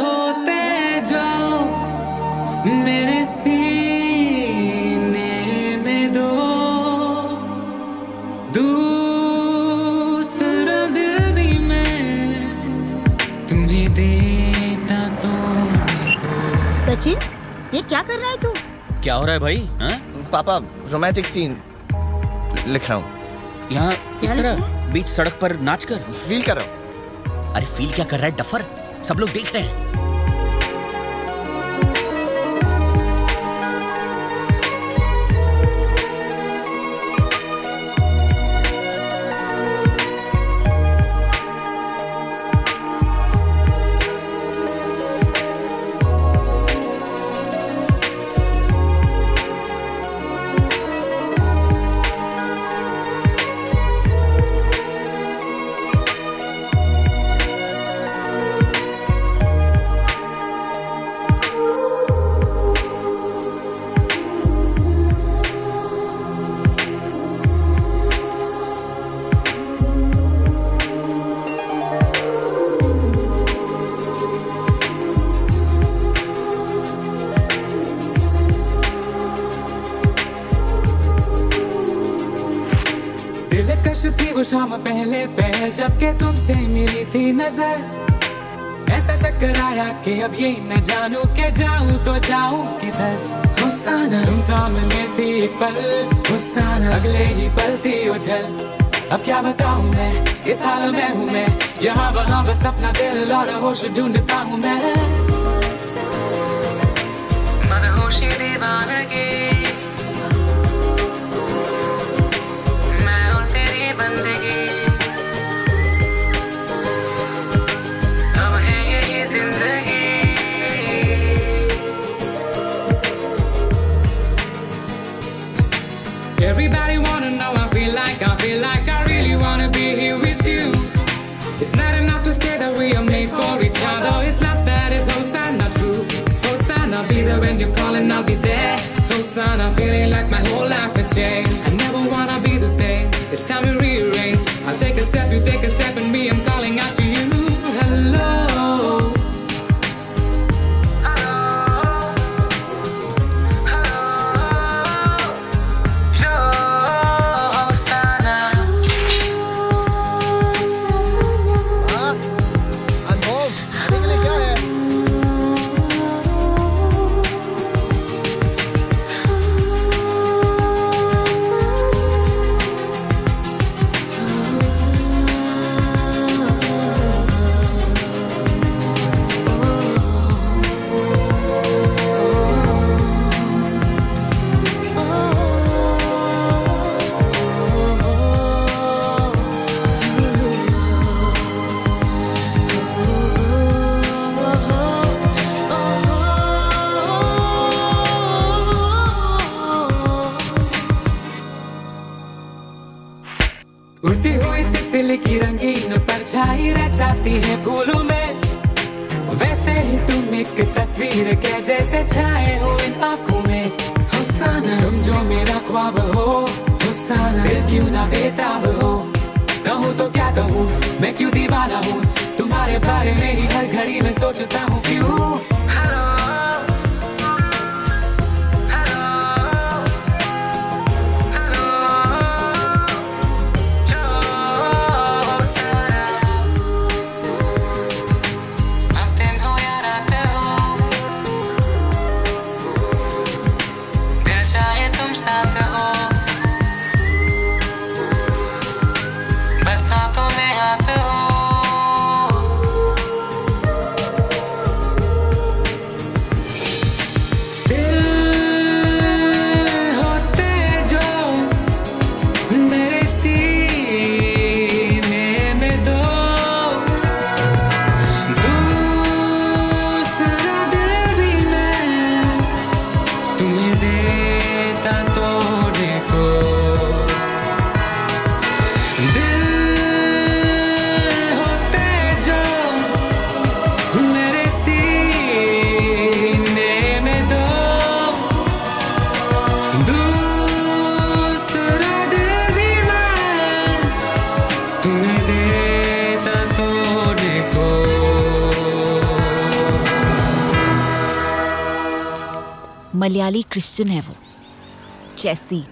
होते जाओ मेरे सीने में दो। दूसरा दिल भी मैं तुम्हें देता तो सचिन ये क्या कर रहा है तू? क्या हो रहा है भाई हाँ? पापा रोमांटिक सीन लिख रहा हूँ। यहाँ इस तरह रहा बीच सड़क पर नाच कर फील कर रहा हूँ। अरे फील क्या कर रहा है? डफर। सब लोग देख रहे हैं। दिलकश थी वो शाम पहले पहल जब के तुमसे मिली थी नज़र। ऐसा चक्कर आया कि अब ये न जानू के जाऊँ तो जाऊँ किधर। हुस्साना तुम सामने थी एक पल हुस्साना अगले ही पल थी उछल। अब क्या बताऊँ मैं, इस हाल में हूँ मैं, यहाँ वहाँ बस अपना दिल और होश ढूंढता हूँ मैं। मदहोशी दीवानगी। Hosanna feeling like my whole life has changed. I never wanna be the same. It's time to rearrange. I'll take a step, you take a step उड़ती हुई तितली की रंगीन परछाई रह जाती है फूलों में। वैसे ही तुम एक तस्वीर के जैसे छाए हो इन आँखों में। हुस्साना। तुम जो मेरा ख्वाब हो हुस्साना। दिल क्यों ना बेताब हो? कहूँ तो क्या कहूँ मैं क्यों दीवाना हूँ? तुम्हारे बारे में ही हर घड़ी में सोचता हूँ क्यों? मलयाली क्रिश्चियन है वो। जैसी